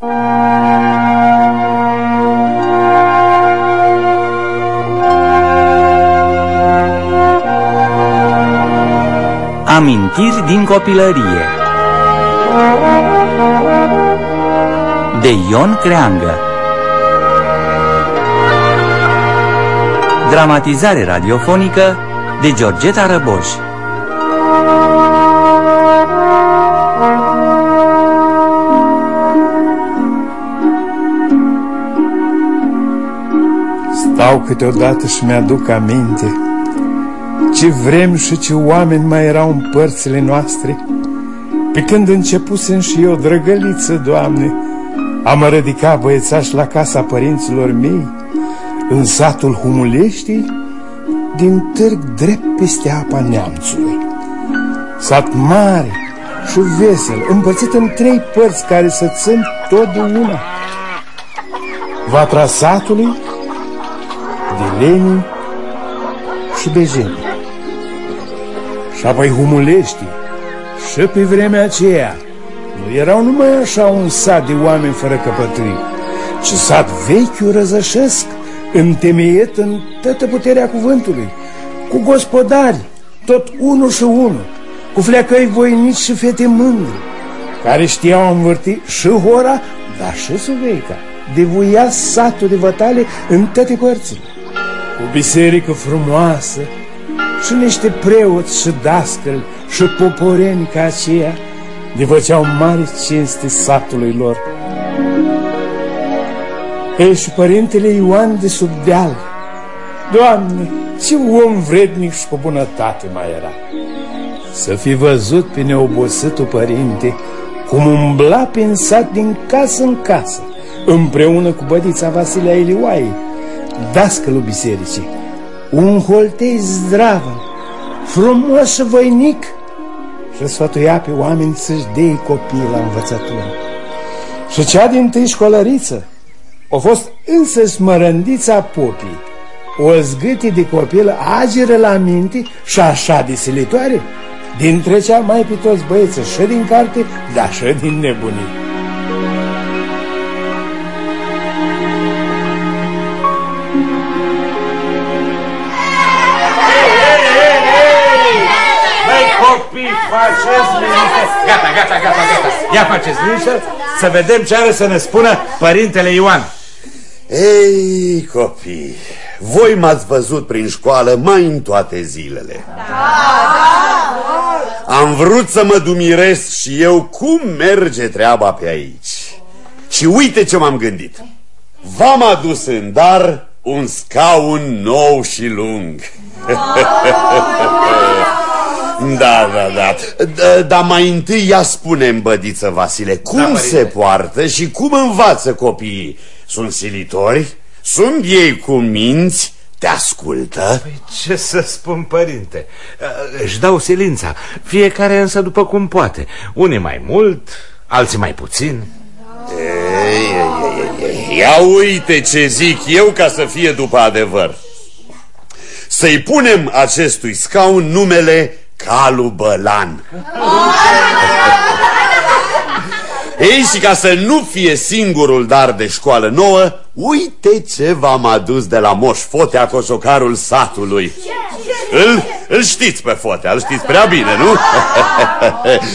Amintiri din copilărie. De Ion Creangă. Dramatizare radiofonică de Georgeta Răboș Stau câteodată și mi-aduc aminte. Ce vrem și ce oameni mai erau în părțile noastre. Pe când începusem și eu, drăgăliță, Doamne Am rădicat băiețaș la casa părinților mei În satul Humuleștii Din târg drept peste apa neamțului. Sat mare și vesel Împărțit în trei părți care să țin tot de una. Vatra satului de Lenin și Bejeni. Și apoi humulești și pe vremea aceea nu erau numai așa un sat de oameni fără căpătâi, ci sat vechiul răzășesc, întemeiet în toată puterea cuvântului, cu gospodari, tot unul și unul, cu fleacăi voinici și fete mândre, care știau învârti și hora, dar și suveica, de voia satul de vătale în toate părțile o biserică frumoasă și niște preoți și dascăli și poporeni ca aceia de făceau mari cinste satului lor. Ei, și părintele Ioan de sub deal, Doamne, ce om vrednic și cu bunătate mai era! Să fi văzut pe neobositul părinte cum umbla prin sat din casă în casă, împreună cu bădița Vasilea Elioaie, dascălul bisericii, un holtei zdravă, frumos și voinic și sfătuia pe oameni să-și dea copii la învățătură. Și cea din tâi școlăriță a fost însă smărândița popii, o zgâtie de copil ageră la minte și așa de silitoare, dintre cea mai pe toți băieții și din carte, dar și din nebunii. Gata, gata, gata, gata. Ia faceți liniște să vedem ce are să ne spună părintele Ioan. Ei, copii, voi m-ați văzut prin școală mai în toate zilele. Da, da. Am vrut să mă dumiresc și eu cum merge treaba pe aici. Și uite ce m-am gândit. V-am adus în dar un scaun nou și lung. Da, da, da, da. Dar mai întâi ia spune bădiță Vasile, cum da, se poartă și cum învață copiii? Sunt silitori? Sunt ei cu minți? Te ascultă? Păi ce să spun, părinte? Își dau silința, fiecare însă după cum poate. Unii mai mult, alții mai puțin. Ei, ei, ei, ei. Ia uite ce zic eu ca să fie după adevăr. Să-i punem acestui scaun numele Calu Bălan. Ei, și ca să nu fie singurul dar de școală nouă, uite ce v-am adus de la Moș Fotea, coșocarul satului. Îl, îl știți pe Fotea, îl știți prea bine, nu?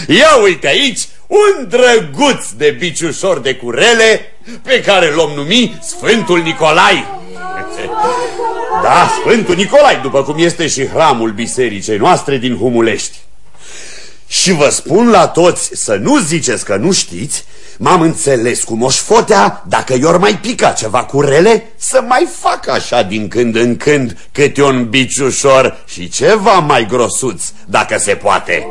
Ia uite aici un drăguț de biciușor de curele pe care l-om numi Sfântul Nicolai. Da, Sfântul Nicolai, după cum este și hramul bisericei noastre din Humulești. Și vă spun la toți să nu ziceți că nu știți, m-am înțeles cu moșfotea, dacă i-or mai pica ceva cu rele, să mai fac așa din când în când câte un biciușor și ceva mai grosuț, dacă se poate.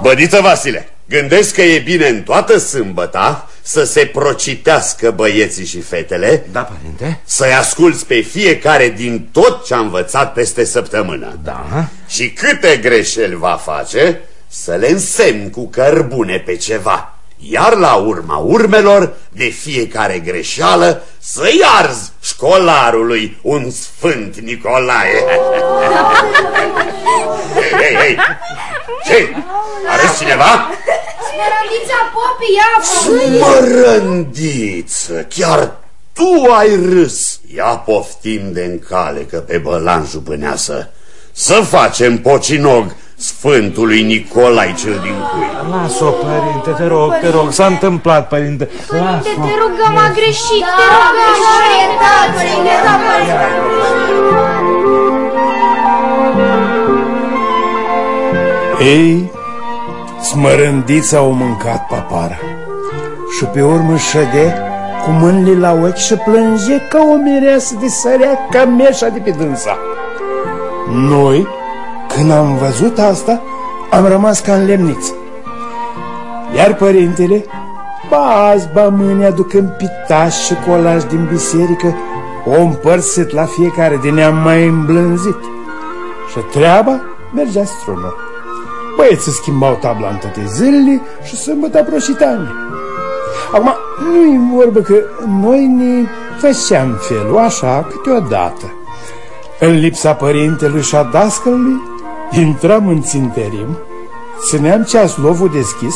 Bădiță Vasile, gândesc că e bine în toată sâmbăta să se procitească băieții și fetele. Da, părinte. Să-i asculți pe fiecare din tot ce a învățat peste săptămână. Da. Și câte greșeli va face, să le însemn cu cărbune pe ceva. Iar la urma urmelor, de fiecare greșeală, să-i arzi școlarului un sfânt Nicolae. hei, hei, hei! Ce? Arăți cineva? Smerădița popii, ia Mărândiță, chiar tu ai râs. Ia poftim de încale că pe bălan jupâneasă. Să facem pocinog Sfântului Nicolai cel din cui. Las-o, părinte, te rog, te rog, s-a întâmplat, părinte. Părinte, te rugăm, a greșit, te rugăm, iertați-ne, da, părinte. Ei, smărândița au mâncat papara și pe urmă șăde cu mâinile la ochi și plânge ca o mireasă de sărea ca meșa de pe dânsa. Noi, când am văzut asta, am rămas ca lemniți. Iar părintele, ba azi, ba mâine aducând pitaș și colaj din biserică, o împărțit la fiecare de ne-am mai îmblânzit. Și treaba mergea strună. Băieții schimbau tabla în toate zilele și sâmbătă proșitane. Acum, nu-i vorbă că noi ne făceam felul așa câteodată. În lipsa părintelui și a dascălui, intram în ținterim, țineam ceaslovul deschis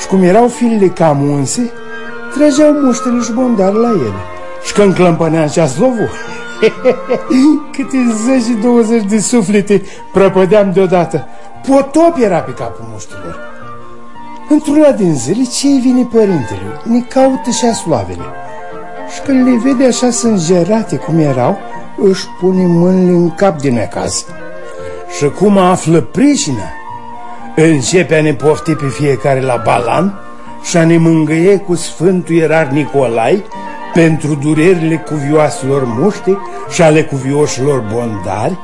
și cum erau filele cam unse, trăgeau muștele și bondar la ele. Și când clămpănea ceaslovul, câte zeci și douăzeci de suflete prăpădeam deodată. Potop era pe capul muștilor. Într-una din zile, ce vine părintele? Ne caută și asloavele. Și când le vede așa sângerate cum erau, își pune mâinile în cap din necaz. Și cum află pricina, începe a ne pofti pe fiecare la balan și a ne mângâie cu Sfântul Ierar Nicolai pentru durerile cuvioaselor muște și ale cuvioșilor bondari,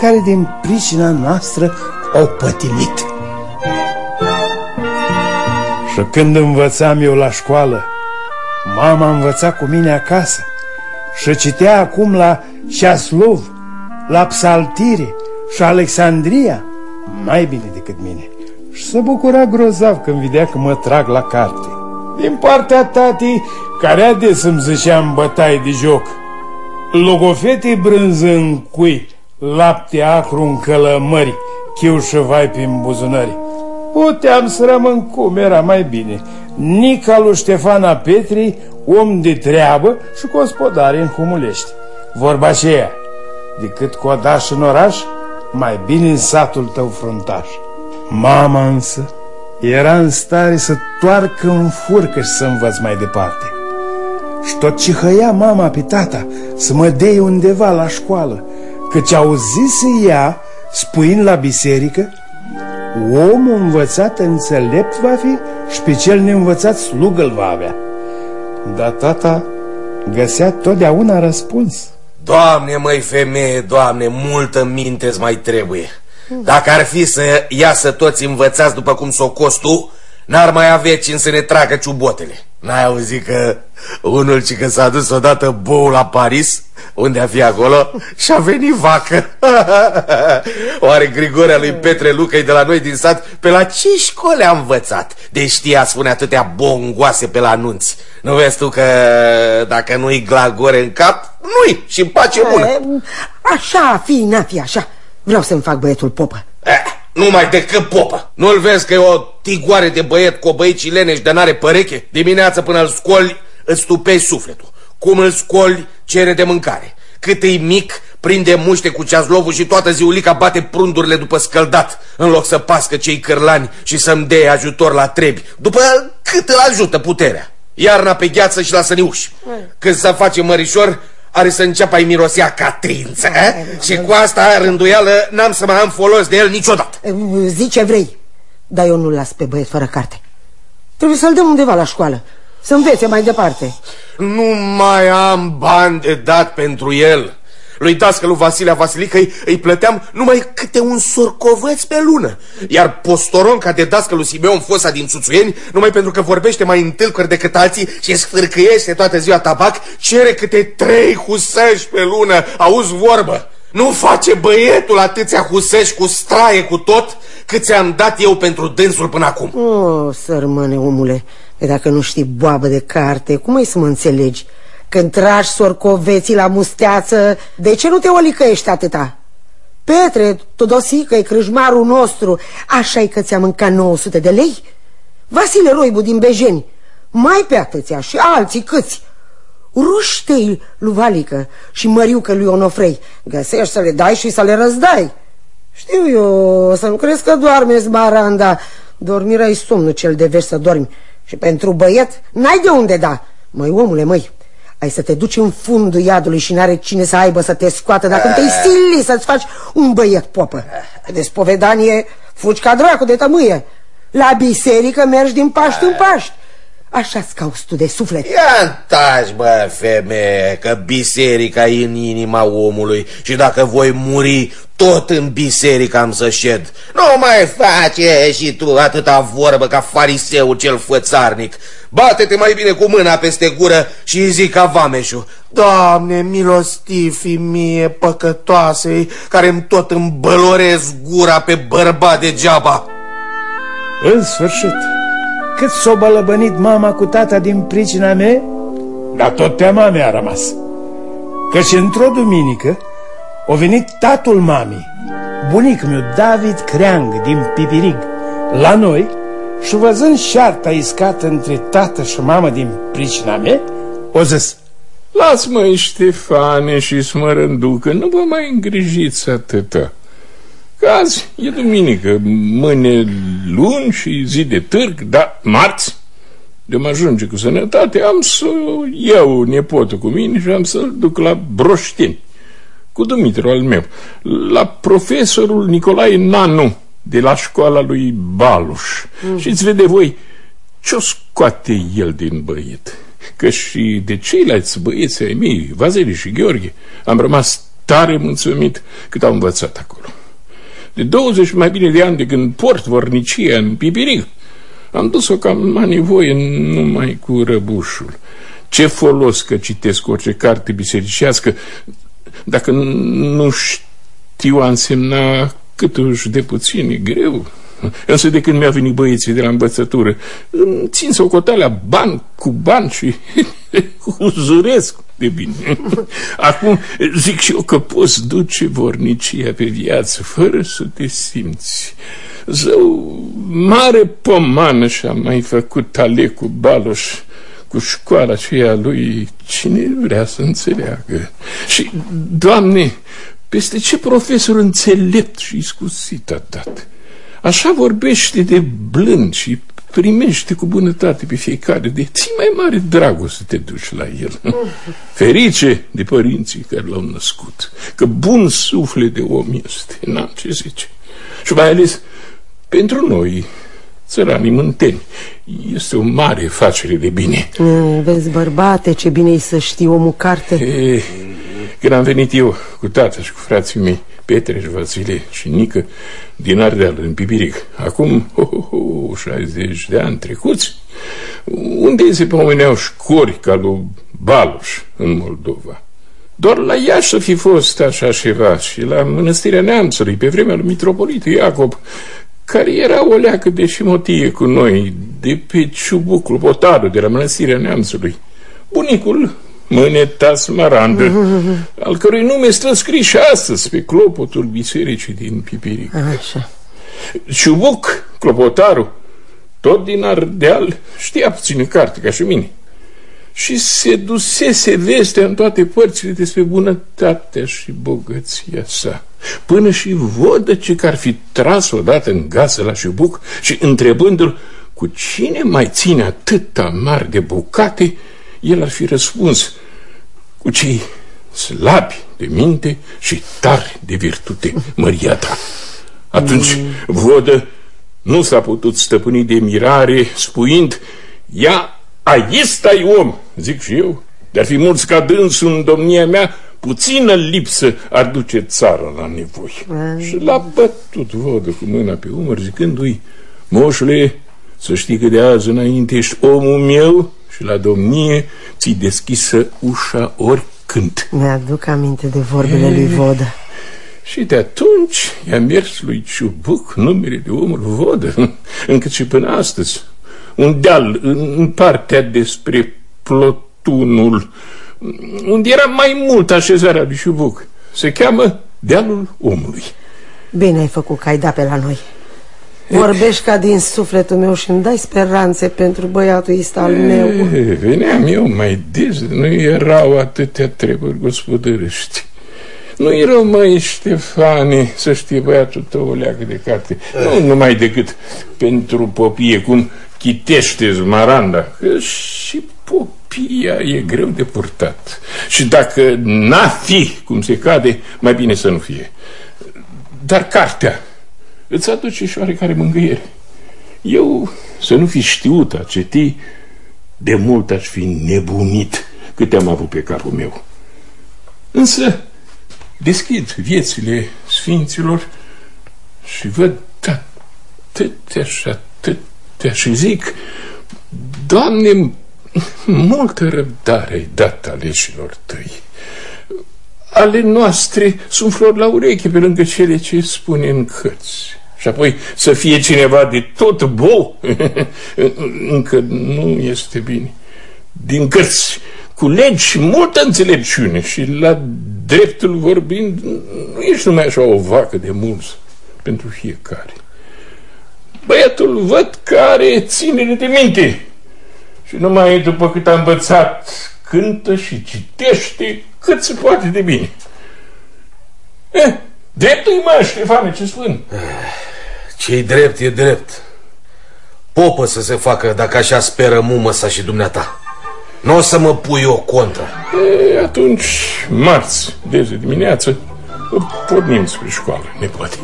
care din pricina noastră au pătimit. Și când învățam eu la școală, mama învăța cu mine acasă și citea acum la Ceaslov, la Psaltire și Alexandria, mai bine decât mine. Și se bucura grozav când vedea că mă trag la carte. Din partea tatii, care ades îmi zicea în bătaie de joc, logofete brânză în cui, lapte acru în călămări, chiu și vai prin buzunări. Puteam să rămân cum era mai bine. Nica lui Ștefana Petri, om de treabă și gospodare în Humulești. Vorba aceea, decât codaș în oraș, mai bine în satul tău fruntaș. Mama însă era în stare să toarcă în furcă și să învăț mai departe. Și tot ce hăia mama pe tata să mă dea undeva la școală, căci auzise ea, spuind la biserică, omul învățat înțelept va fi și pe cel neînvățat slugă îl va avea. Dar tata găsea totdeauna răspuns. Doamne, măi femeie, doamne, multă minte mai trebuie. Dacă ar fi să iasă toți învățați după cum s-o cost tu, n-ar mai avea cine să ne tragă ciubotele. N-ai auzit că unul ci că s-a dus odată bou la Paris, unde a fi acolo, și a venit vacă. Oare Grigorea lui Petre Lucăi de la noi din sat, pe la ce școli a învățat? De știa spune atâtea bongoase pe la anunți. Nu vezi tu că dacă nu-i glagore în cap, nu-i și în pace bună. Așa fi, n-a fi așa. Vreau să-mi fac băietul popă. Eh, numai decât popă. Nu-l vezi că e o tigoare de băiet cu o băici leneș de n-are păreche? Dimineața până îl scoli, îți stupei sufletul. Cum îl scoli, cere de mâncare. Cât e mic, prinde muște cu ceaslovul și toată ziulica bate prundurile după scăldat, în loc să pască cei cârlani și să-mi dea ajutor la trebi, după cât îl ajută puterea. Iarna pe gheață și lasă niuși. Când se face mărișor, are să înceapă a-i mirosea catrință, eh? Și cu asta rânduială n-am să mai am folos de el niciodată. Zici ce vrei, dar eu nu-l las pe băiet fără carte. Trebuie să-l dăm undeva la școală, să învețe mai departe. Nu mai am bani de dat pentru el. Lui dascălul Vasilea Vasilică îi, îi plăteam numai câte un sorcovăț pe lună. Iar postoronca de dascălul Simeon Fosa din Țuțuieni, numai pentru că vorbește mai întâlcuri decât alții și sfârcăiește toată ziua tabac, cere câte trei husăși pe lună. Auzi vorbă? Nu face băietul atâția husăși cu straie cu tot cât ți-am dat eu pentru dânsul până acum. O, oh, sărmâne, omule, pe dacă nu știi boabă de carte, cum ai să mă înțelegi? Când tragi sorcoveții la musteață, de ce nu te olicăiești atâta? Petre, Todosică, e crâșmarul nostru, așa-i că ți-a mâncat 900 de lei? Vasile Roibu din Bejeni, mai pe atâția și alții câți. Ruștei lui Valică și Măriucă lui Onofrei. Găsești să le dai și să le răzdai. Știu eu, să nu crezi că doarme zbaranda. Dormirea-i somnul cel de veci să dormi. Și pentru băiet n-ai de unde da. Măi, omule, măi, ai să te duci în fundul iadului și n-are cine să aibă să te scoată dacă te-ai stili să-ți faci un băiet popă. De spovedanie fugi ca dracu de tămâie. La biserică mergi din paști în paști. Așa-ți cauți tu de suflet. Ia taci, bă, femeie, că biserica e în inima omului Și dacă voi muri, tot în biserică am să șed. Nu mai face și tu atâta vorbă ca fariseul cel fățarnic. Bate-te mai bine cu mâna peste gură și zic ca vameșul. Doamne, milostivi mie păcătoasei Care îmi tot îmbălorez gura pe bărbat degeaba. În sfârșit cât s-o bălăbănit mama cu tata din pricina mea, dar tot teama mea a rămas. Căci într-o duminică a venit tatul mamii, bunicul meu David Creang din Pipirig, la noi și văzând șarta iscată între tată și mamă din pricina mea, o zis, Las-mă, Ștefane și smărânducă, nu vă mai îngrijiți atâta. Că azi e duminică, mâine luni și zi de târg, dar marți, de mă ajunge cu sănătate, am să iau nepotul cu mine și am să-l duc la Broșteni, cu Dumitru al meu, la profesorul Nicolae Nanu, de la școala lui Baluș. Mm. Și îți vede voi ce-o scoate el din băiet. Că și de ceilalți băieți ai mei, Vazeli și Gheorghe, am rămas tare mulțumit cât au învățat acolo de 20 mai bine de ani de când port vornicia în Pipirig. Am dus-o cam la nevoie numai cu răbușul. Ce folos că citesc orice carte bisericească dacă nu știu a însemna cât uși de puțin, e greu. Însă de când mi-au venit băieții de la învățătură, îmi țin socotealea ban cu ban și uzuresc de bine. Acum zic și eu că poți duce vornicia pe viață fără să te simți. Zău, mare pomană și-a mai făcut Alecu Baloș cu școala aceea lui cine vrea să înțeleagă. Și, Doamne, peste ce profesor înțelept și iscusit a dat. Așa vorbește de blând și primește cu bunătate pe fiecare, de ții mai mare dragoste te duci la el. Ferice de părinții care l-au născut, că bun suflet de om este, n-am ce zice. Și mai ales pentru noi, țăranii mânteni, este o mare facere de bine. Mm, vezi, bărbate, ce bine e să știi omul carte. E, când am venit eu cu tata și cu frații mei, Petre și Vasile și Nică din Ardeal, în Pipiric. Acum, oh, oh, oh, 60 de ani trecuți, unde se pomeneau școri ca lui Baluș în Moldova. Doar la ea să fi fost așa ceva și la Mănăstirea Neamțului, pe vremea lui Mitropolitul Iacob, care era o leacă de șimotie cu noi, de pe ciubucul potarul de la Mănăstirea Neamțului. Bunicul Mâneta Smarandă, al cărui nume stă scris și astăzi pe clopotul bisericii din Pipiric. Așa. Ciubuc, clopotarul, tot din Ardeal, știa puțin carte, ca și mine. Și se dusese vestea în toate părțile despre bunătatea și bogăția sa. Până și vodă ce că ar fi tras odată în gasă la Ciubuc și întrebându-l cu cine mai ține atâta mari de bucate, el ar fi răspuns cu cei slabi de minte și tari de virtute, măria ta. Atunci vodă nu s-a putut stăpâni de mirare, spuind, ia aici ai om, zic și eu, de-ar fi mulți ca dânsul în domnia mea, puțină lipsă ar duce țara la nevoi. Și l-a bătut vodă cu mâna pe umăr, zicându-i, moșule, să știi că de azi înainte ești omul meu și la domnie ți deschisă ușa oricând. Mi-aduc aminte de vorbele lui Vodă. Și de atunci i-a mers lui Ciubuc numele de omul Vodă, încât și până astăzi. Un deal în partea despre plotunul, unde era mai mult așezarea lui Ciubuc. Se cheamă Dealul Omului. Bine ai făcut că ai dat pe la noi. Vorbești ca din sufletul meu și îmi dai speranțe pentru băiatul ăsta al meu. E, veneam eu mai des, nu erau atâtea treburi gospodărești. Nu erau mai Ștefane să știe băiatul tău o leagă de carte. Nu numai decât pentru popie, cum chitește Zmaranda. Că și popia e greu de purtat. Și dacă n-a fi cum se cade, mai bine să nu fie. Dar cartea îți aduce și oarecare mângâiere. Eu, să nu fi știut a citi, de mult aș fi nebunit câte am avut pe capul meu. Însă deschid viețile sfinților și văd atâtea și atâtea și zic, Doamne, multă răbdare ai dat aleșilor tăi. Ale noastre sunt flori la ureche pe lângă cele ce spune în cărți. Și apoi să fie cineva de tot bou, încă nu este bine. Din cărți culegi multă înțelepciune și la dreptul vorbind nu ești numai așa o vacă de mulți pentru fiecare. Băiatul văd că are ținere de minte și numai după cât a învățat cântă și citește cât se poate de bine. Eh, dreptul-i mă, Ștefane, ce spun? Ce-i drept e drept. Popă să se facă dacă așa speră mumăsa și dumneata. Nu o să mă pui o contra. E, atunci, marți, de zi dimineață, pornim spre școală, ne poate.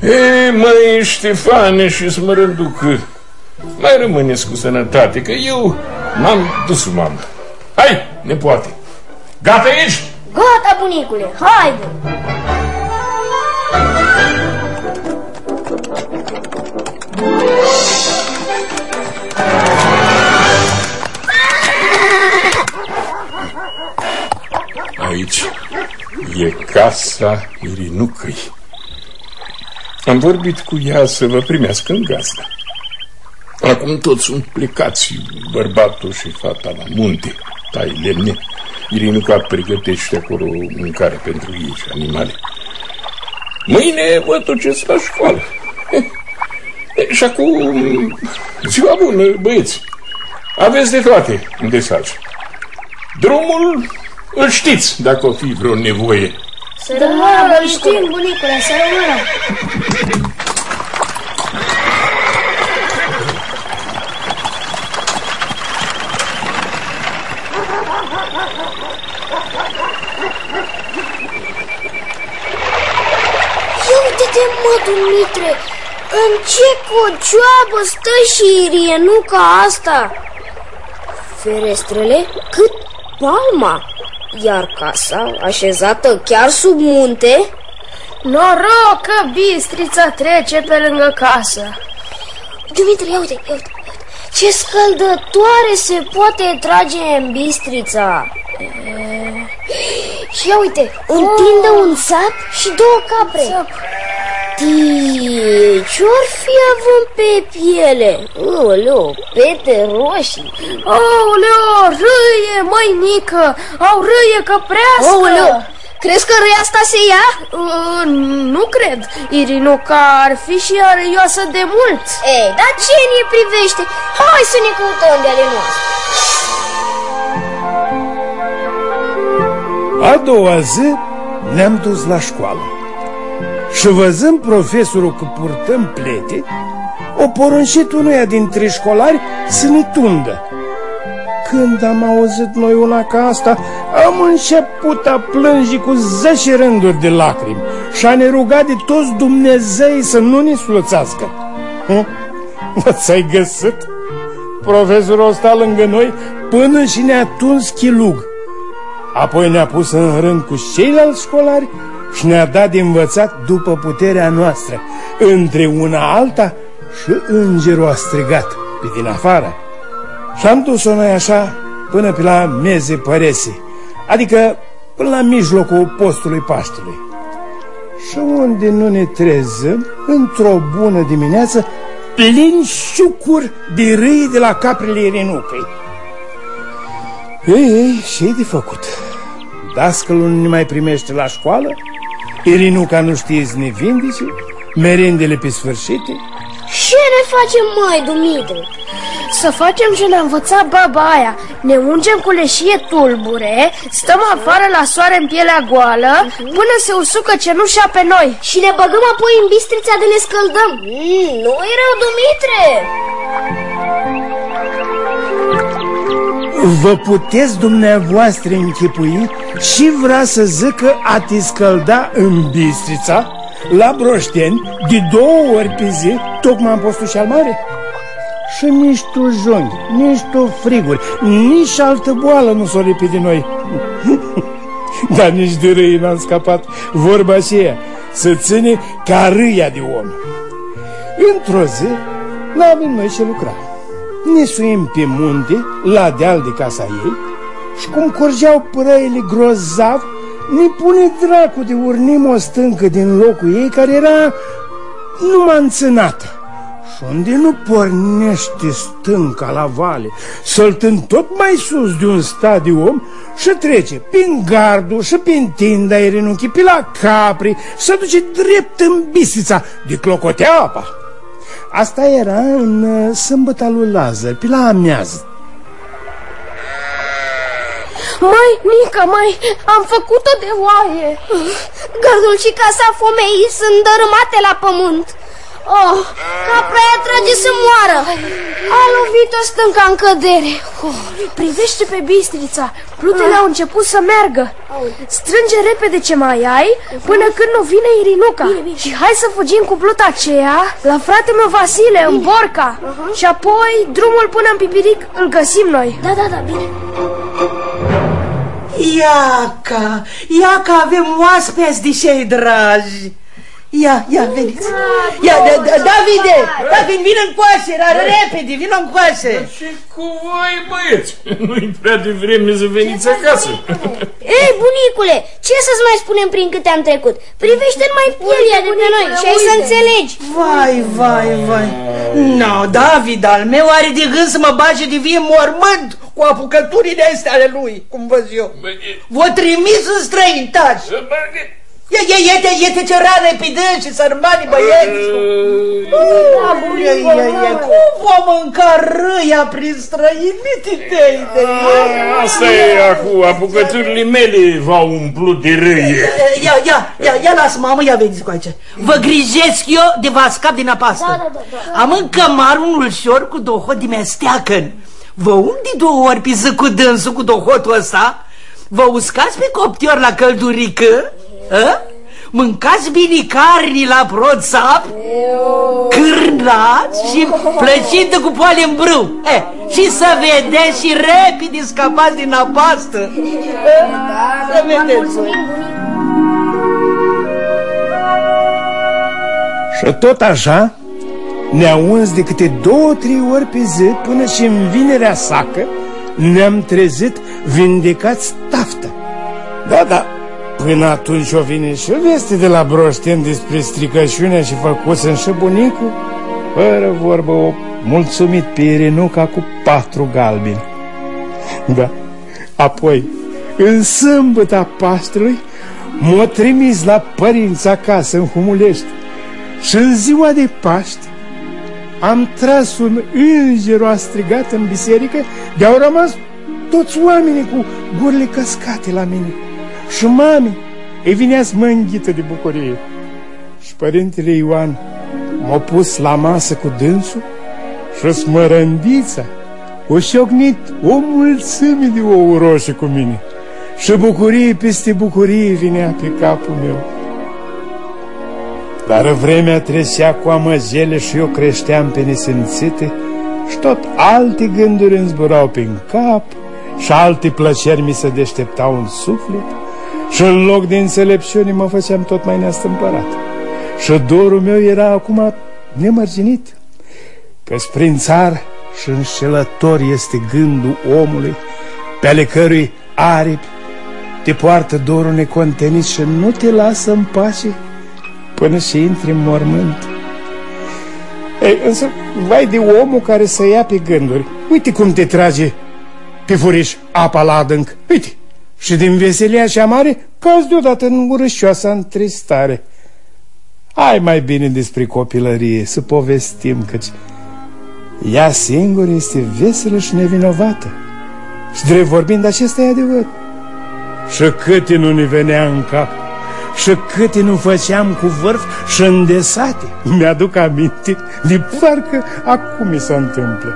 E, măi, Ștefane și Smărânduc, mai rămâneți cu sănătate, că eu m-am dus, mamă. Hai, ne poate. Gata ești? Gata, bunicule, haide! Aici e casa Irinucăi. Am vorbit cu ea să vă primească în gazdă. Acum toți sunt plecați, bărbatul și fata la munte, tai lemne. Irinuca pregătește acolo mâncare pentru ei și animale. Mâine vă duceți la școală. E, și acum, ziua bună, băieți. Aveți de toate în desaj. Drumul îl știți dacă o fi vreo nevoie. Să rămână, îl știm, bunicule, să rămână. Ia uite-te, mă, Dumitre, în ce cocioabă stă și Irienuca asta? Ferestrele cât palma, iar casa așezată chiar sub munte? Noroc că bistrița trece pe lângă casă. Dumitre, ia uite, ia uite, ia uite. Ce scăldătoare se poate trage în bistrița. E... Și ia uite, întinde un sap și două capre. Sap. Tii, ce-or fi având pe piele? Oleo, pete roșii. Aoleo, râie, măinică, au râie căprească. Aoleo, crezi că râia asta se ia? Uh, nu cred. Irinuca ar fi și arăioasă de mult. Ei, dar ce ne privește? Hai să ne căutăm de ale noastre. A doua zi ne-am dus la școală și văzând profesorul că purtăm plete, o poruncit unuia dintre școlari să ne tundă. Când am auzit noi una ca asta, am început a plânge cu zece rânduri de lacrimi și a ne ruga de toți Dumnezei să nu ne sluțească. Ți-ai găsit? Profesorul ăsta lângă noi până și ne-a tuns chilug. Apoi ne-a pus în rând cu ceilalți școlari și ne-a dat de învățat după puterea noastră. Între una alta și îngerul a strigat pe din afară. Și am dus-o noi așa până pe la meze părese, adică până la mijlocul postului Paștelui. Și unde nu ne trezăm, într-o bună dimineață, plin șucuri de râi de la caprele Irenucăi. Ei, ei, ce de făcut? Dascălul nu ne mai primește la școală, Irinuca nu știe să ne vindice, merendele pe sfârșite. Ce ne facem mai, Dumitru? Să facem ce ne-a învățat baba aia Ne ungem cu leșie tulbure Stăm afară la soare în pielea goală Până se usucă cenușa pe noi Și ne băgăm apoi în bistrița de ne scăldăm mm, Nu e rău, Dumitre Vă puteți dumneavoastră închipui și vrea să zică a te scălda în bistrița la broșteni de două ori pe zi, tocmai în postul cel mare? Și nici tu junghi, nici tu friguri, nici altă boală nu s-o lipi de noi. Dar nici de râi n-am scăpat. Vorba aceea, să ține ca râia de om. Într-o zi, n-avem noi ce lucra. Ne suim pe munte, la deal de casa ei, și cum curgeau părăile grozav, ne pune dracu de urnim o stâncă din locul ei care era numai înțânată. Și unde nu pornește stânca la vale, săltând tot mai sus de un stadium și trece prin gardul și prin tinda Irinunchi, pe la capri, să duce drept în bisița de clocotea apa. Asta era în uh, sâmbăta lui Lazar, pe la amiază. Mai, Nica, mai, am făcut-o de oaie Gardul și casa fomei sunt dărâmate la pământ Oh, capra aia trage să moară. A lovit-o stânca în cădere. Oh, Privește pe bistrița. Plutele au început să meargă. Strânge repede ce mai ai Până când nu vine Irinuca. Și hai să fugim cu pluta aceea La fratele meu Vasile, în Borca. Și apoi drumul până în Pipiric îl găsim noi. Da, da, da, bine. Iaca, Iaca, avem oaspeți de cei dragi Ia, ia, veniți. Ia, da, da, Davide, David, vină în coașe, repede, vină în coașe. Și cu voi, băieți, nu-i prea de vreme să veniți acasă. Ei, bunicule, ce să-ți mai spunem prin câte am trecut? Privește mai pielea de pe noi și ai să înțelegi. Vai, vai, vai. No, David al meu are de gând să mă bage de vie mormânt cu apucăturile astea ale lui, cum văz eu. Vă trimis în străintași Ia, ia, ia, ia, ia, ce rane pe și sărmani băieți! Ia, ia, ia, cum vom mânca râia prin străini, titei de Asta e acum, apucăturile mele v-au umplut de râie. Ia, ia, ia, ia, lasă, mamă, ia veniți cu aici. Vă grijesc eu de vă scap din apastă. Da, da, da, da. Am în cămar un ulșor cu dohot de mesteacăn. Vă undi două ori pe zi cu dânsul cu dohotul ăsta? Vă uscați pe coptior la căldurică? A? Mâncați bine carni la proțap, cârnați și plăcită cu poale în brâu. Eh, și să vedeți și repede scapați din apastă. Da, Să vedeți. Și tot așa ne-a uns de câte două, trei ori pe zi până și în vinerea sacă ne-am trezit vindecați taftă. Da, da, până atunci o vine și veste de la Broșten despre stricăciunea și făcuță și bunicul, fără vorbă o mulțumit pe Irenuca cu patru galbini. Da, apoi, în sâmbăta Paștelui, m-a trimis la părinți acasă în Humulești și în ziua de Paști am tras un înger a strigat în biserică de au rămas toți oamenii cu gurile căscate la mine. Și mami îi vinea smânghită de bucurie. Și părintele Ioan m-a pus la masă cu dânsul și smărândița o șocnit o mulțime de ouă roșii cu mine. Și bucurie peste bucurie vinea pe capul meu. Dar vremea trecea cu amăzele și eu creșteam pe nesimțite și tot alte gânduri îmi zburau prin cap și alte plăceri mi se deșteptau în suflet și în loc de înțelepciune mă făceam tot mai neastâmpărat. Și dorul meu era acum nemărginit, că prin țar și înșelător este gândul omului, pe ale cărui aripi te poartă dorul necontenit și nu te lasă în pace până și intri în mormânt. Ei, însă, vai de omul care să ia pe gânduri. Uite cum te trage pe furiș apa la adânc. Uite, și din veselia cea mare cazi deodată în urășoasa întristare. Hai mai bine despre copilărie, să povestim, căci ea singură este veselă și nevinovată. Și drept vorbind, acesta e adevăr. Și câte nu ne venea în cap, și câte nu făceam cu vârf și îndesate. Mi-aduc aminte de parcă acum mi se întâmplă.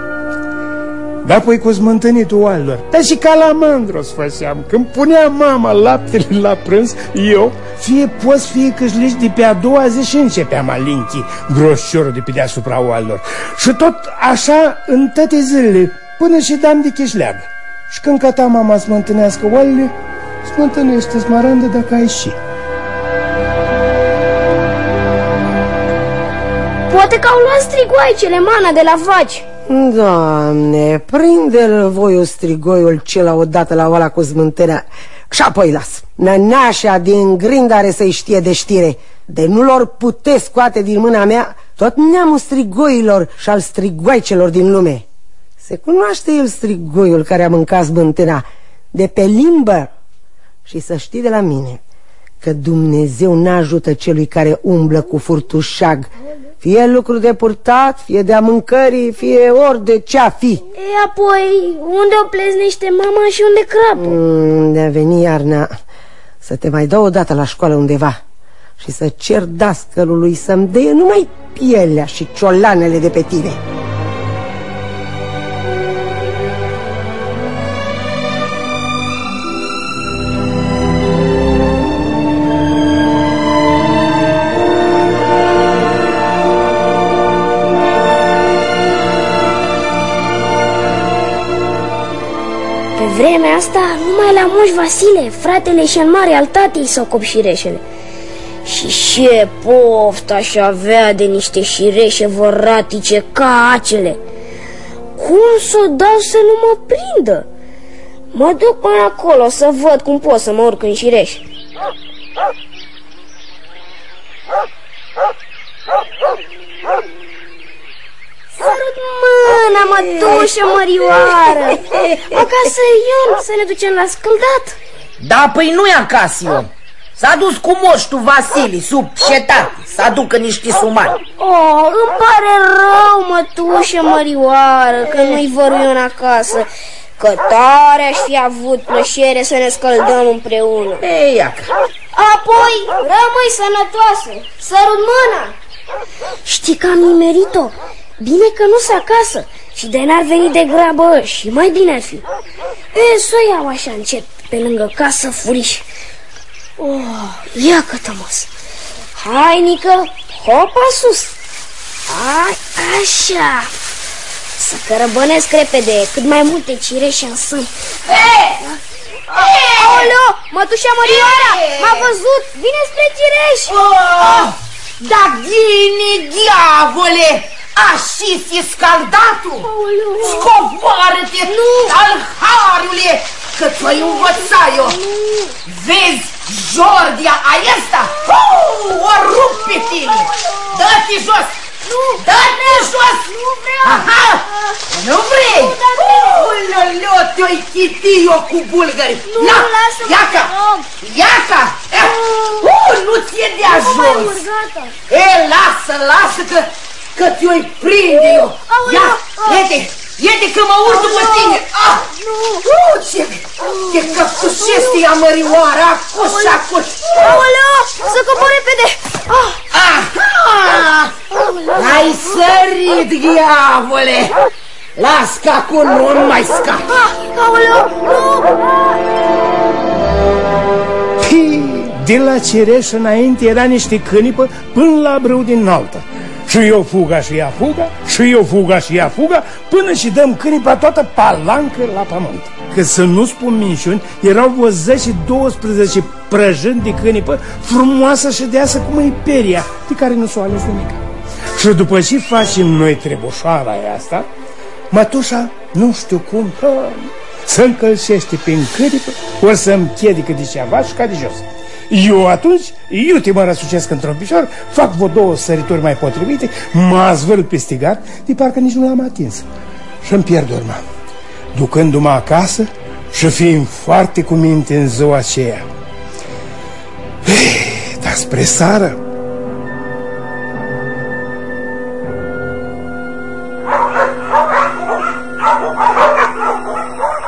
Da, apoi cu smântânitul oalelor. Dar și calamandros făceam. Când punea mama laptele la prânz, eu, fie poți, fie câșlici de pe a doua zi și începeam alinchi groșciorul de pe deasupra oalelor. Și tot așa în toate zilele, până și dam de cheșleagă. Și când căta mama să mântânească oalele, smântânește smarandă dacă ai și. Poate că au luat strigoaicele mana de la vaci. Doamne, prinde-l voi strigoiul cela odată la oala cu smântânea și apoi las. Nănașa din grind are să-i știe de știre. De nu lor pute scoate din mâna mea tot neamul strigoilor și al strigoaicelor din lume. Se cunoaște el strigoiul care a mâncat smântâna de pe limbă și să știi de la mine că Dumnezeu n-ajută celui care umblă cu furtușag fie lucru de purtat, fie de a mâncării, fie ori de ce-a fi E, apoi, unde o pleznește mama și unde crapă? Unde a venit iarna Să te mai dau o dată la școală undeva Și să cer dascălului să-mi dea numai pielea și ciolanele de pe tine vremea asta, numai la moș Vasile, fratele și în mare al tatei s-au copșireșele. Și ce poft aș avea de niște șireșe voratice ca acele. Cum să o dau să nu mă prindă? Mă duc până acolo să văd cum pot să mă urc în șireș. Sărut mâna, mătușă mărioară Acasă Ion, să ne ducem la scăldat Da, păi nu e acasă Ion S-a dus cu moștul Vasili, sub șetate, să aducă niște sumari. Oh, îmi pare rău, mătușă mărioară, că nu-i Ion acasă. Că tare aș fi avut plăcere să ne scăldăm împreună. Ei, iacă. Apoi, rămâi sănătoasă, sărut mâna. Știi că am nimerit-o? Bine că nu s acasă și de n-ar veni de grabă și mai bine ar fi. E, să o iau așa încet, pe lângă casă, furiș. Oh, ia că tămos. Hai, Nică, hopa sus. Hai, așa. Să cărăbănesc repede, cât mai multe cireșe în sân. Aoleo, mătușa Mărioara, m-a văzut, vine spre cireș. Oh, da, ghine, diavole! Așa fi scaldatul? Scoboară-te, alhariule, că ți-o învăța eu. Vezi, Jordia aesta? Uh, o rup pe tine. Dă-te jos, nu! Dă-te jos! Nu vreau! Aha! Nu vrei? Uloleo, te-o-i chiti eu cu bulgări! Nu, Na, lasă-mă, Iaca! Iaca! Uh, nu ți-e de ajuns! E, lasă, lasă că că ți-o-i prinde eu. Ia, iete, iete că mă urc după tine. Ah, nu. Uh, ce, ce căptușește ea mărioara, acuș, acuș. Aoleo, să cobor repede. Ah. Aha! Ai sărit, diavole! Las că acum nu mai scap. Ah, aoleo, nu! De la cireș înainte era niște cânipă până la brâu din altă. Și eu fuga și ea fuga, și eu fuga și ea fuga, până și dăm cânipa toată palancă la pământ. Că să nu spun minciuni, erau vreo 10-12 prăjâni de cânipă, frumoasă și deasă cum e peria, de care nu s-o ales nimic. Și după ce facem noi trebușoara asta, mătușa, nu știu cum, să încălcește pe câripă, o să-mi chedică de ceva și ca de jos. Eu atunci, eu te mă răsucesc într-un picior, fac vă două sărituri mai potrivite, mă zvârl peste gat, de parcă nici nu l-am atins. Și-mi pierd urma. Ducându-mă acasă și fiind foarte cu minte în ziua aceea. Dar spre sară,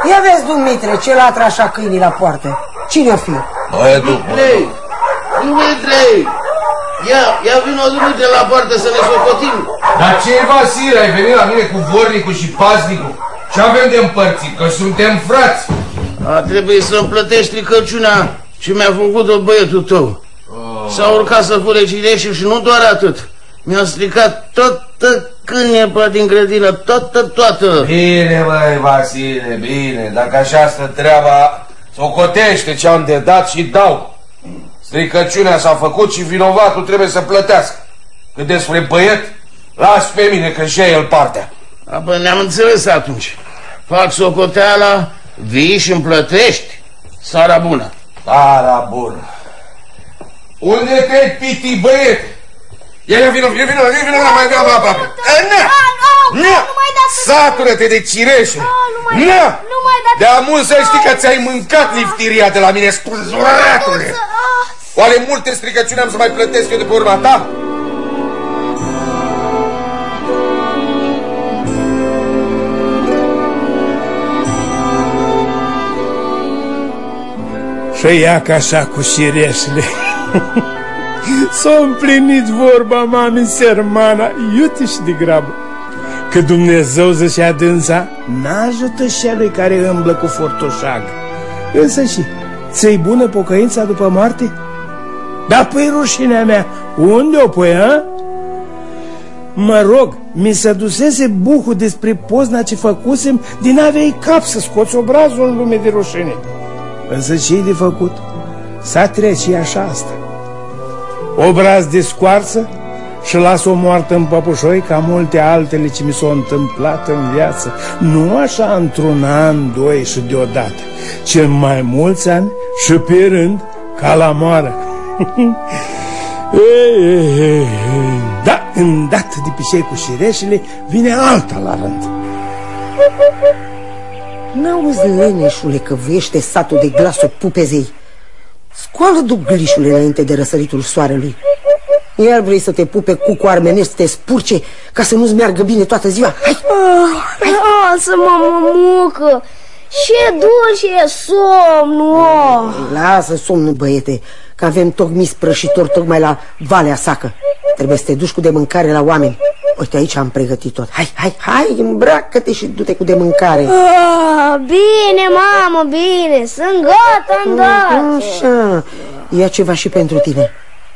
Ia vezi, Dumitre, ce latră așa câinii la poartă. Cine-o fi? Băietul, Dumitrei! Dumitrei! Ia, ia vino Dumitre la poartă să ne socotim. Dar ce, Vasile, ai venit la mine cu vornicul și paznicul? Ce avem de împărțit? Că suntem frați. A trebuit să-mi plătești stricăciunea ce mi-a făcut-o băietul tău. S-a urcat să fure cireșul și nu doar atât. Mi-a stricat toată câinepa din grădină, toată, toată. Bine, băi, Vasile, bine. Dacă așa stă treaba, socotește ce am de dat și dau. Stricăciunea s-a făcut și vinovatul trebuie să plătească. Cât despre băiet, las pe mine că și el partea. Apoi ne-am înțeles atunci. Fac socoteala, vii și îmi plătești. Sara bună. Sara bună. Unde te-ai piti, băiet? Ia, ia, vină, vină, vină, vină, vină, mai vină, mai vină. Nu, nu, satură-te de cireșe. Nu, de amul să știi că ți-ai mâncat liftiria de la mine, spânzuratule. Oare multe stricăciuni am să mai plătesc eu de pe urma ta? Și ia ca așa cu șireșle. S-a împlinit vorba mamei sermana, iute și de grabă. Că Dumnezeu zăcea dânsa, n-ajută celui care îmblă cu fortoșag. Însă și, ți bună pocăința după moarte? Da, păi rușinea mea, unde o pui, a? Mă rog, mi se dusese buhul despre pozna ce făcusem din aveai cap să scoți obrazul în lume de rușine. Însă ce de făcut? S-a trece așa asta. Obraz de scoarță și las o moartă în păpușoi ca multe altele ce mi s-au întâmplat în viață. Nu așa într-un an, doi și deodată, ci în mai mulți ani și pe rând ca la moară. ei, ei, ei, da, îndată de pișei cu șireșile, vine alta la rând. N-auzi, leneșule, că vește satul de glasul pupezei. Scoală duglișul înainte de răsăritul soarelui. Iar vrei să te pupe cu cu armenești, să te spurce ca să nu-ți meargă bine toată ziua. Hai! Hai! Lasă-mă, mămucă! Ce dulce e somnul! Lasă somnul, băiete, că avem tocmai sprășitor tocmai la Valea Sacă. Trebuie să te duci cu de mâncare la oameni. Uite, aici am pregătit tot. Hai, hai, hai, îmbracă-te și du-te cu de mâncare. Ah, bine, mamă, bine, sunt gata, îndată. Așa, ia ceva și pentru tine.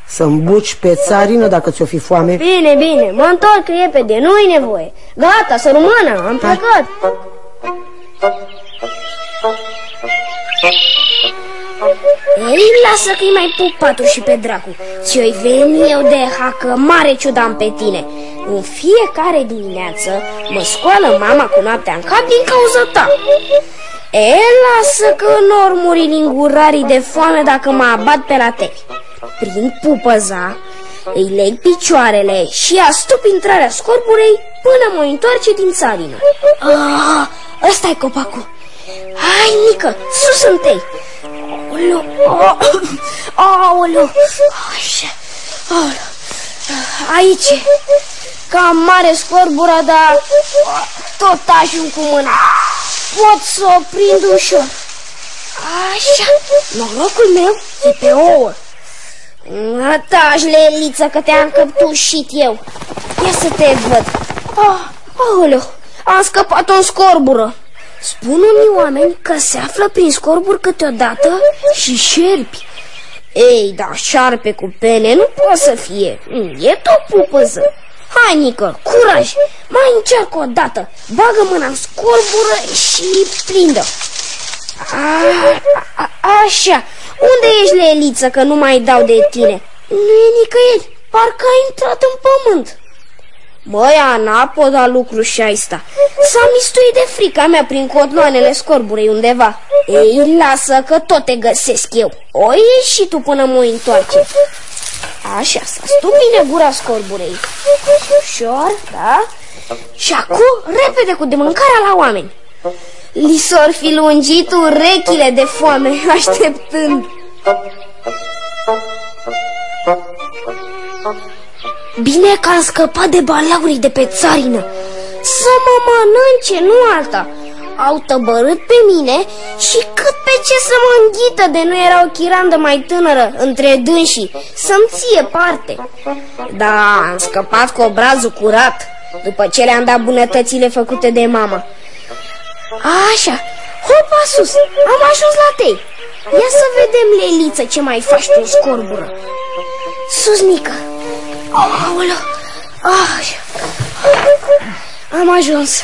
Să îmbuci pe țarină dacă ți-o fi foame. Bine, bine, mă întorc repede, nu-i nevoie. Gata, să rămână, am plecat. Ei, lasă că-i mai pup patul și pe dracu Ce-oi veni eu de hacă mare ciudam pe tine. În fiecare dimineață mă scoală mama cu noaptea în cap din cauza ta. E, lasă că n-or muri lingurarii de foame dacă mă abat pe la tele Prin pupăza îi leg picioarele și astup intrarea scorburei până mă întoarce din țarină. Ah, Ăsta-i copacul. Hai, mică, sus întâi Aoleu, aoleu, așa, aoleu. Aici, cam mare scorbura, dar tot ajung cu mâna. Pot să o prind ușor. Așa, norocul meu e pe ouă. Atași, Leliță, că te-am căptușit eu. Ia să te văd. Oh, aoleu, am scăpat o scorbură. Spun unii oameni că se află prin scorburi câteodată și șerpi. Ei, da, șarpe cu pene nu poate să fie. E tot pupăză. Hai, Nică, curaj! Mai încearcă o dată. Bagă mâna în scorbură și prindă. A, a, așa. Unde ești, Leliță, că nu mai dau de tine? Nu e nicăieri. Parcă a intrat în pământ. Măi, Ana, pot da lucru și aista. S-a mistuit de frica mea prin cotloanele scorburei undeva. Ei, lasă că tot te găsesc eu. O ieși și tu până mă întoarce. Așa, să stu bine gura scorburei. Ușor, da? Și acum, repede cu de mâncarea la oameni. Li s-or fi lungit urechile de foame, așteptând. Bine că am scăpat de balaurii de pe țarină Să mă mănânce, nu alta au tăbărât pe mine și cât pe ce să mă înghită de nu era o chirandă mai tânără între dânsii, să-mi ție parte. Da, am scăpat cu obrazul curat după ce le-am dat bunătățile făcute de mama. Așa, hopa sus, am ajuns la tei. Ia să vedem, Leliță, ce mai faci tu, scorbură. Sus, mică. Aoleu. Așa. Am ajuns.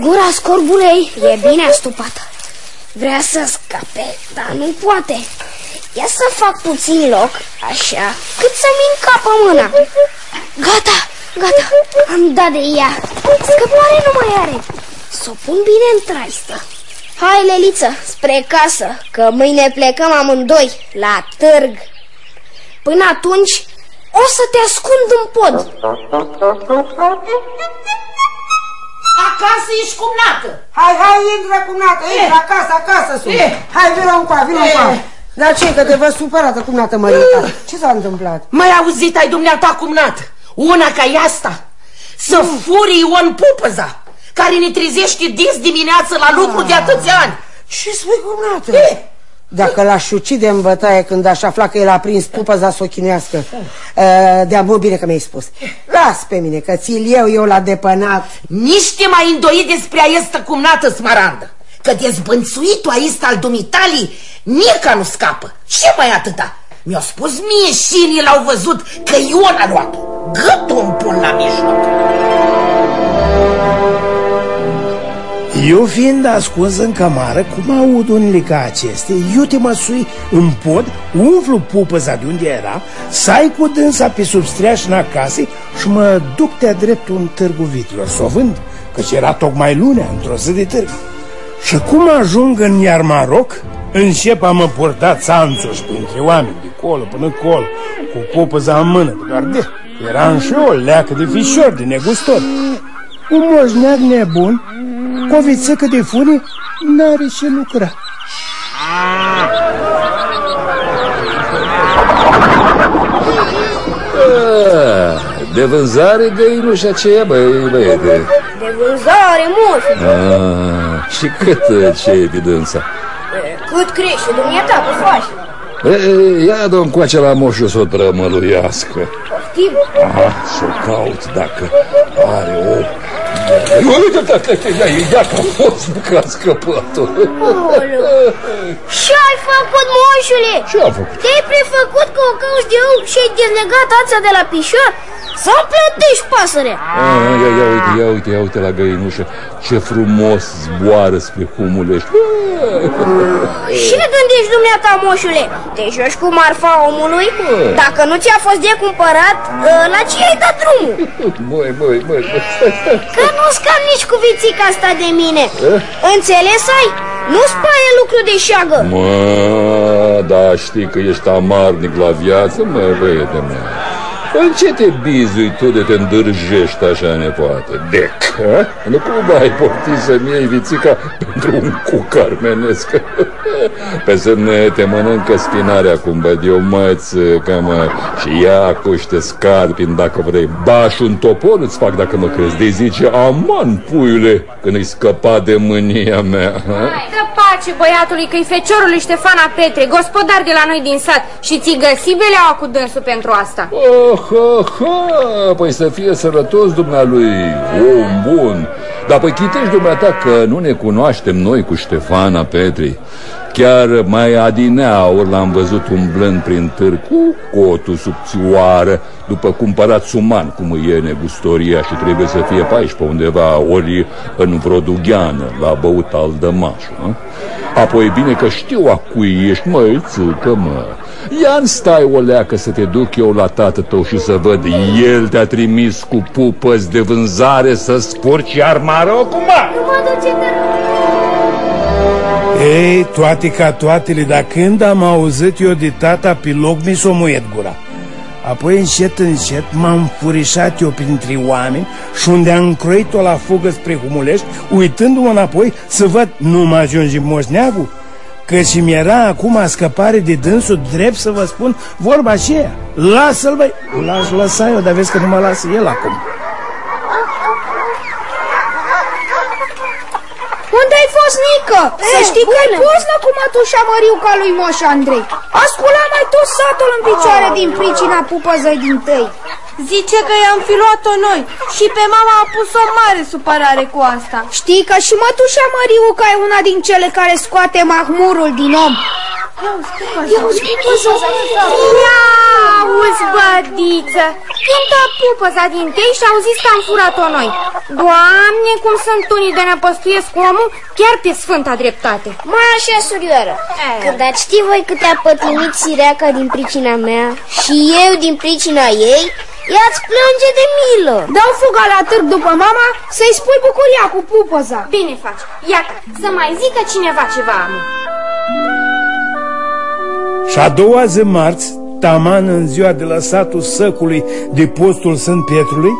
Gura scorbulei e bine astupată. Vrea să scape, dar nu poate. Ia să fac puțin loc, așa, cât să-mi încapă mâna. Gata, gata, am dat de ea. Scăpare nu mai are. Să o pun bine în traistă. Hai, Leliță, spre casă, că mâine plecăm amândoi la târg. Până atunci, o să te ascund în pod. Acasă ești cumnată. Hai, hai, intră cumnată, intră acasă, acasă sunt. Hai, vină încoa, vină încoa. Dar ce că te văd supărată, cumnată Mărita? Ce s-a întâmplat? Mai auzit ai dumneata cumnată? Una ca e asta. Să furi Ion Pupăza, care ne trezește dis dimineață la lucru de atâția ani. Ce spui, cumnată? Dacă l-aș ucide în bătaie când aș afla că el a prins pupăza să o chinească De-a bine că mi-ai spus. Las pe mine că ți-l eu, eu l-a depănat. Nici te mai îndoi despre aestă cumnată smarandă Că dezbânțuitul aist al dumitalii Nica nu scapă. Ce mai atâta? Mi-au spus mie și l-au văzut că Ion a luat-o Gâtul îmi pun la mijloc Eu fiind ascuns în camară, cum aud unele ca aceste, eu te măsui în pod, umflu pupăza de unde era, sai cu dânsa pe substreașina casei și mă duc de-a dreptul în târgul vitilor să o vând, căci era tocmai lunea, într-o zi de târg. Și cum ajung în Iarmaroc, încep a mă purta țanțoși printre oameni, de colo până colo, cu pupăza în mână, doar de... Eram și eu o leacă de fișor, de negustor. Un moșneag nebun cu o vițăcă de fune n-are ce lucra. De vânzare găinușa aceea, băi, băiete. De vânzare, moșu. Ah, și cât ce e pe dânsa? Cât crește, dumneata, cu faci? E, ia dă încoace la moșul să o trămăluiască. Poftim? Aha, să o caut dacă are o... Uite, da, da, da, ia că a fost că a scăpat-o. Ce ai făcut, moșule? Ce am făcut? Te-ai prefăcut că o cauți de eu și ai dezlegat ața de la pișor? Sau plătești pasăre? Ah, ia, ia uite, ia uite, ia uite la găinușă Ce frumos zboară spre Humulești Ce gândești dumneata, moșule? Te joci cu marfa omului? Dacă nu ți-a fost de cumpărat, la ce ai dat drumul? Măi, măi, măi, măi stai, stai. Că nu scam nici cu vițica asta de mine Înțeles ai? Nu spaie lucru de șeagă Mă, da, știi că ești amarnic la viață, mă, băiete, mă în ce te bizui tu de te îndârjești așa, nepoate? Dec, ha? Nu cum ai porti să-mi iei vițica pentru un cuc armenesc? Pe semne te mănâncă spinarea, cum văd eu, măți, că mă... Și ia cuște scarpin dacă vrei. Baș un topor îți fac dacă mă crezi. De zice, aman, puiule, când îi scăpa de mânia mea. Ha? Dă pace băiatului că-i feciorul lui Ștefana Petre, gospodar de la noi din sat și ți găsi beleaua cu dânsul pentru asta. Oh, ha, ha, păi să fie sărătos dumnealui, om bun. Dar păi chitești dumneata că nu ne cunoaștem noi cu Ștefana Petri. Chiar mai adineauri l-am văzut umblând prin târg cu cotul subțioară, după cumpărat suman, cum e negustoria și trebuie să fie pe aici, pe undeva, ori în Vrodugheană, la băut al dămașul. Apoi bine că știu a cui ești, măi, țâcă, mă. ia stai o leacă să te duc eu la tată tău și să văd El te-a trimis cu pupăți de vânzare să spurci armară acum Nu mă duce te Ei, toate ca toatele, dar când am auzit eu de tata pe loc, mi s-o muiet gura. Apoi încet, încet m-am furișat eu printre oameni și unde am croit-o la fugă spre Humulești, uitându-mă înapoi să văd nu mă ajunge moșneagul, că și mi-era acum scăpare de dânsul drept să vă spun vorba aceea. Lasă-l, băi! L-aș lăsa eu, dar vezi că nu mă lasă el acum. Unde ai poznică! Să știi că ai poznă cu mătușa Măriuca lui Moș Andrei. A sculat mai tot satul în picioare din pricina pupăzăi din tăi. Zice că i-am fi luat-o noi și pe mama a pus o mare supărare cu asta. Știi că și mătușa Măriuca e una din cele care scoate mahmurul din om. Ia uzi bădiță! Cântă pupăza din tei și au zis că am furat-o noi. Doamne, cum sunt unii de năpăstuiesc omul, chiar pe sfânta dreptate. Mai așa, surioară, când ați ști voi cât a pătimit sireaca din pricina mea și eu din pricina ei, ea-ți plânge de milă. Dau fuga la târg după mama să-i spui bucuria cu pupăza. Bine faci. Iată, să mai zică cineva ceva am. Și a doua zi marți, taman în ziua de la satul săcului de postul Sfânt Pietrului,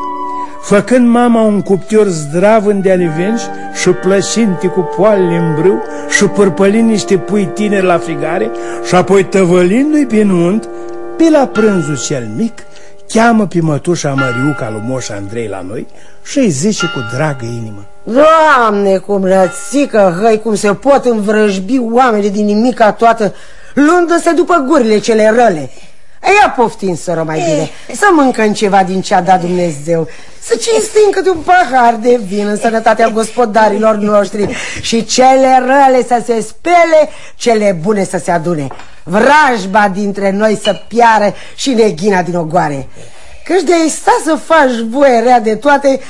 făcând mama un cuptior zdravân de alivenci și plășinte cu poalele în brâu și părpălind niște pui tineri la frigare și apoi tăvălindu-i pe nunt, pe la prânzul cel mic, cheamă pe mătușa Măriuca lui Moș Andrei la noi și îi zice cu dragă inimă. Doamne, cum rățică, hăi, cum se pot învrăjbi oamenii din nimica toată, luându-se după gurile cele răle. Ia poftim, soră, mai bine, să mâncăm ceva din ce a dat Dumnezeu, să cinstim câte un pahar de vin în sănătatea gospodarilor noștri și cele răle să se spele, cele bune să se adune. Vrajba dintre noi să piară și neghina din ogoare. Căci de sta să faci voie rea de toate,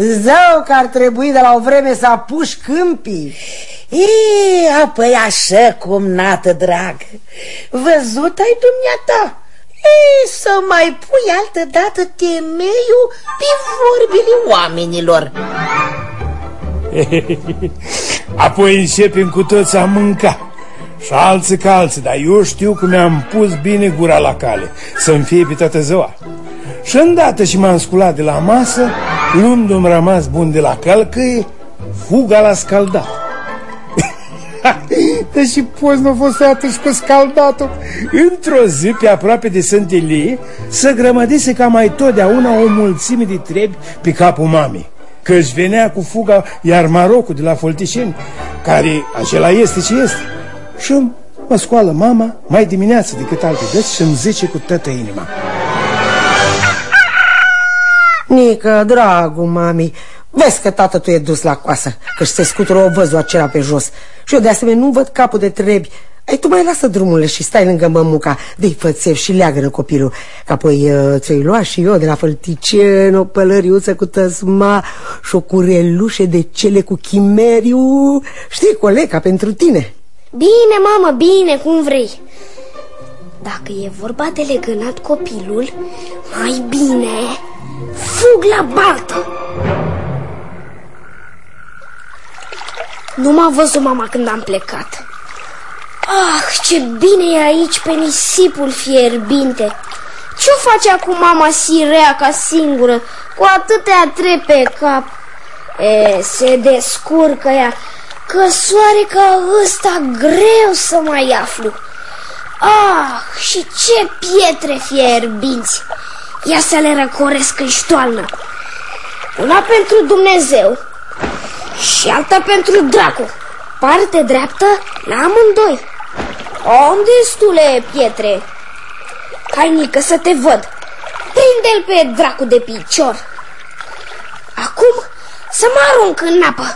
zău că ar trebui de la o vreme să apuși câmpii. E, apoi așa cum, nată drag, văzut ai dumneata? E, să mai pui altă dată temeiul pe vorbile oamenilor. Apoi începem cu toți a mânca și alții ca alții, dar eu știu că mi-am pus bine gura la cale, să-mi fie pe toată ziua. Și îndată și m-am sculat de la masă, luându-mi rămas bun de la călcăie, fuga la scaldat. Deși poți nu a fost atunci cu scaldatul Într-o zi, pe aproape de Sântelie Să grămădise ca mai totdeauna o mulțime de trebi pe capul mamei Că își venea cu fuga iar Marocul de la Foltișeni Care acela este ce este Și mă scoală mama mai dimineață decât alte dăți și îmi zice cu toată inima Nică, dragul mami, vezi că tată tu e dus la coasă, că se scutură o văzul acela pe jos. Și eu de asemenea nu văd capul de trebi. Ai tu mai lasă drumurile și stai lângă mămuca, de-i fățev și leagă copilul. Că apoi uh, ți-o lua și eu de la fălticen, o pălăriuță cu tăsma și o curelușe de cele cu chimeriu. Știi, colega, pentru tine. Bine, mamă, bine, cum vrei. Dacă e vorba de legănat copilul, mai bine fug la baltă. Nu m-a văzut mama când am plecat. Ah, ce bine e aici pe nisipul fierbinte. Ce-o face acum mama sirea ca singură, cu atâtea trepe pe cap? E, se descurcă ea, că soare ca ăsta greu să mai aflu. Ah, și ce pietre fierbinți! Ia să le răcoresc în ștoalnă. Una pentru Dumnezeu și alta pentru dracu. Parte dreaptă la amândoi. Am destule pietre. Hainică să te văd. Prinde-l pe dracu de picior. Acum să mă arunc în apă.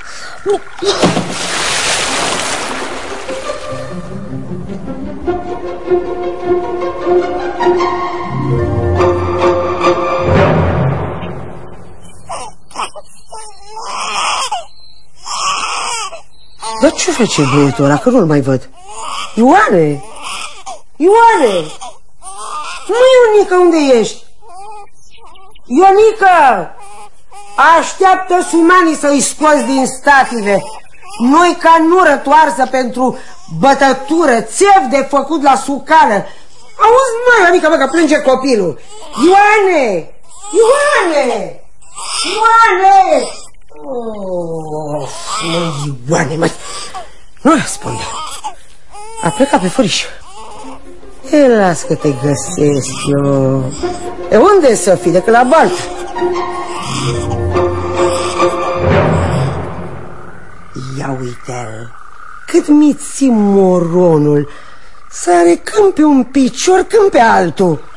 Dar ce face băietul ăla, că nu-l mai văd? Ioane! Ioane! Nu, Ionica, unde ești? Ionica! Așteaptă sumanii să-i scoți din stative. Noi ca nură toarsă pentru bătătură, țev de făcut la sucală. Auzi, mă, Ionica, mă, că plânge copilul. Ioane! Ioane! Ioane! Oh, mă, Ioane, mă, nu răspunde. A plecat pe furiș. E, las că te găsesc eu. E unde să fii decât la balt? Ia uite-l, cât mi moronul, sare când pe un picior, când pe altul.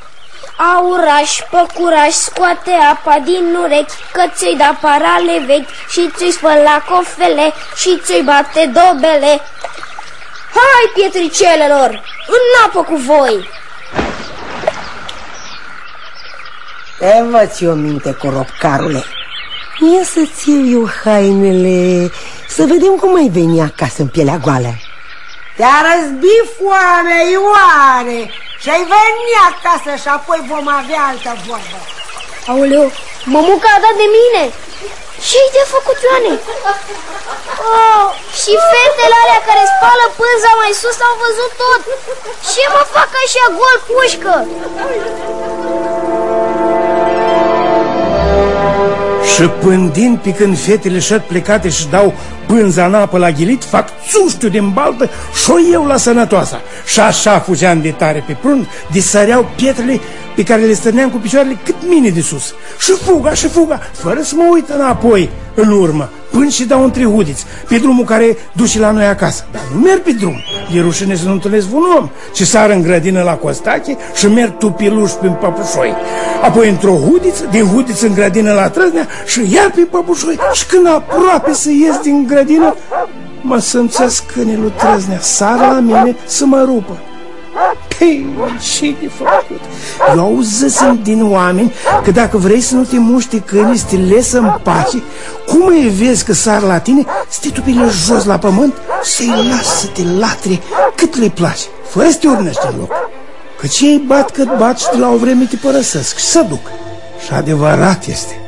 Auraș, păcuraș, scoate apa din urechi Că ți-i da parale vechi Și ți-i spăla cofele Și ți-i bate dobele. Hai, pietricelelor, în apă cu voi! Te învăț eu minte, coropcarule Ia să-ți iau eu hainele Să vedem cum ai veni acasă în pielea goală. Te-a răzbit foame, Ioane Și-ai venit acasă și apoi vom avea altă vorbă Aoleu, mămuca a dat de mine ce-i de făcut, Ioane? Oh, și fetele alea care spală pânza mai sus au văzut tot Ce mă fac așa gol pușcă? Și pândind pe când fetele șăt plecate și dau pânza în apă la ghilit, fac țuștiu din baltă și o eu la sănătoasa. Și așa fugeam de tare pe prund, disăreau pietrele pe care le stăneam cu picioarele cât mine de sus. Și fuga, și fuga, fără să mă uit înapoi, în urmă, până și dau între hudiți, pe drumul care duce la noi acasă. Dar nu merg pe drum, e rușine să nu întâlnesc un om, ci sar în grădină la costache și merg tupiluș prin păpușoi. Apoi într-o hudiță, din hudiță în grădină la trăznea și iar pe păpușoi. Și când aproape să ies din grădină, mă sâmțesc câinele trăznea, sar la mine să mă rupă. Păi, ce de făcut? Eu auzăsem din oameni că dacă vrei să nu te muște câinii, să te lesă în pace, cum îi vezi că sar la tine, să te tupile jos la pământ, să-i lasă să te latre cât le place, fără să te urnești în loc. Că ce ei bat cât bat și de la o vreme te părăsesc și să duc. Și adevărat este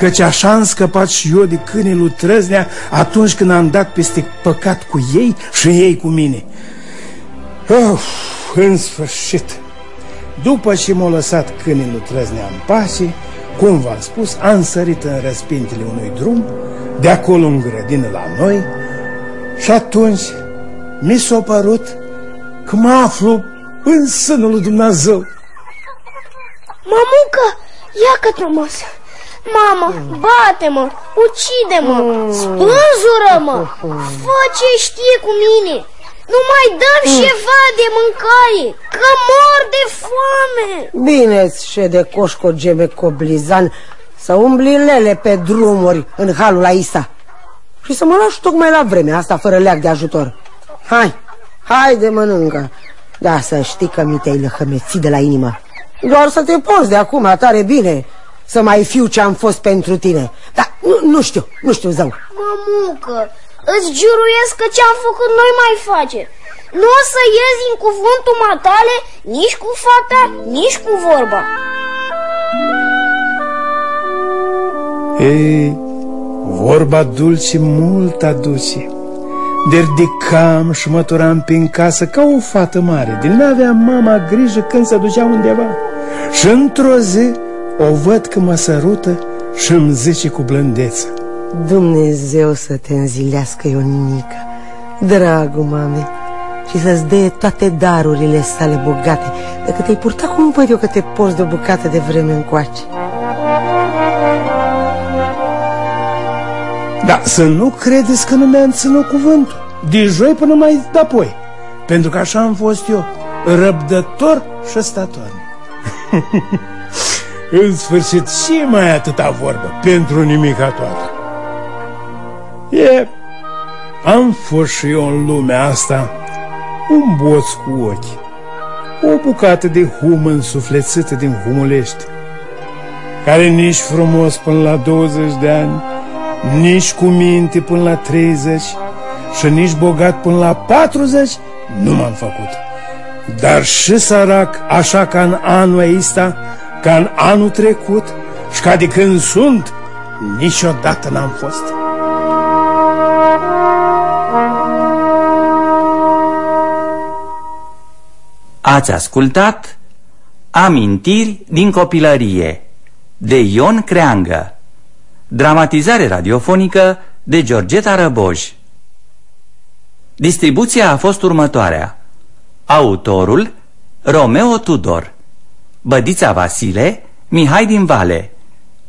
căci așa am scăpat și eu de câinii lui Trăznea atunci când am dat peste păcat cu ei și ei cu mine. Uf, în sfârșit, după ce m-a lăsat câinii lui Trăznea în pace, cum v-am spus, am sărit în răspintele unui drum, de acolo în grădină la noi, și atunci mi s-a părut că mă aflu în sânul lui Dumnezeu. Mamucă, ia că frumos! Mamă, bate-mă, ucide-mă, spânzură-mă, fă ce știe cu mine! Nu mai dăm mm. ceva de mâncare, că mor de foame. Bine-ți, șede coșco geme coblizan, să umbli lele pe drumuri în halul la Isa. Și să mă lași tocmai la vreme asta, fără leac de ajutor. Hai, hai de mănâncă. Da, să știi că mi te-ai lăhămețit de la inimă. Doar să te poți de acum, tare bine, să mai fiu ce am fost pentru tine. Dar nu, nu știu, nu știu, zău. Mămucă, Îți juruiesc că ce-am făcut noi mai face. Nu o să ies din cuvântul matale Nici cu fata, nici cu vorba. Ei, vorba dulce mult aduce Derdicam și măturam prin casă ca o fată mare. Din n-avea mama grijă când se ducea undeva. Și într-o zi o văd că mă sărută și îmi zice cu blândeță Dumnezeu să te înzilească, Ioninică, dragul mame, și să-ți dea toate darurile sale bogate, dacă te-ai purta cum văd eu că te porți de o bucată de vreme încoace. Da, să nu credeți că nu mi-am ținut cuvântul, de joi până mai apoi, pentru că așa am fost eu, răbdător și stator. În sfârșit, și mai atâta vorbă, pentru nimica toată. E, am fost și eu în lumea asta un boț cu ochi, o bucată de hum însuflețită din humulești, care nici frumos până la 20 de ani, nici cu minte până la 30 și nici bogat până la 40 nu m-am făcut. Dar și sărac, așa ca în anul ăsta, ca în anul trecut și ca de când sunt, niciodată n-am fost. Ați ascultat Amintiri din copilărie de Ion Creangă. Dramatizare radiofonică de Georgeta Răboj Distribuția a fost următoarea. Autorul Romeo Tudor Bădița Vasile Mihai din Vale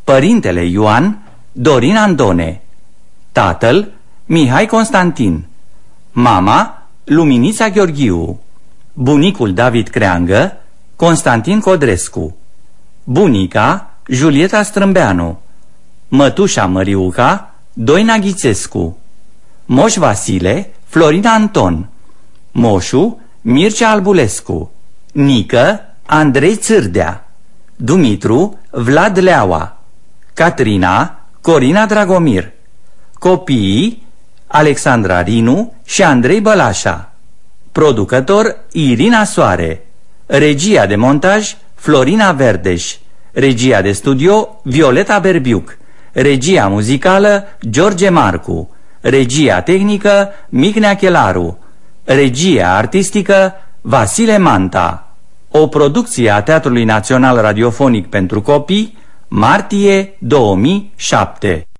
Părintele Ioan Dorin Andone Tatăl Mihai Constantin Mama, Luminița Gheorghiu Bunicul David Creangă, Constantin Codrescu Bunica, Julieta Strâmbeanu Mătușa Măriuca, Doina Ghițescu Moș Vasile, Florina Anton Moșu, Mircea Albulescu Nică, Andrei Țârdea Dumitru, Vlad Leaua Catrina, Corina Dragomir Copiii, Alexandra Rinu și Andrei Bălașa. Producător, Irina Soare. Regia de montaj, Florina Verdeș. Regia de studio, Violeta Berbiuc. Regia muzicală, George Marcu. Regia tehnică, Mignea Chelaru. Regia artistică, Vasile Manta O producție a Teatrului Național Radiofonic pentru Copii Martie 2007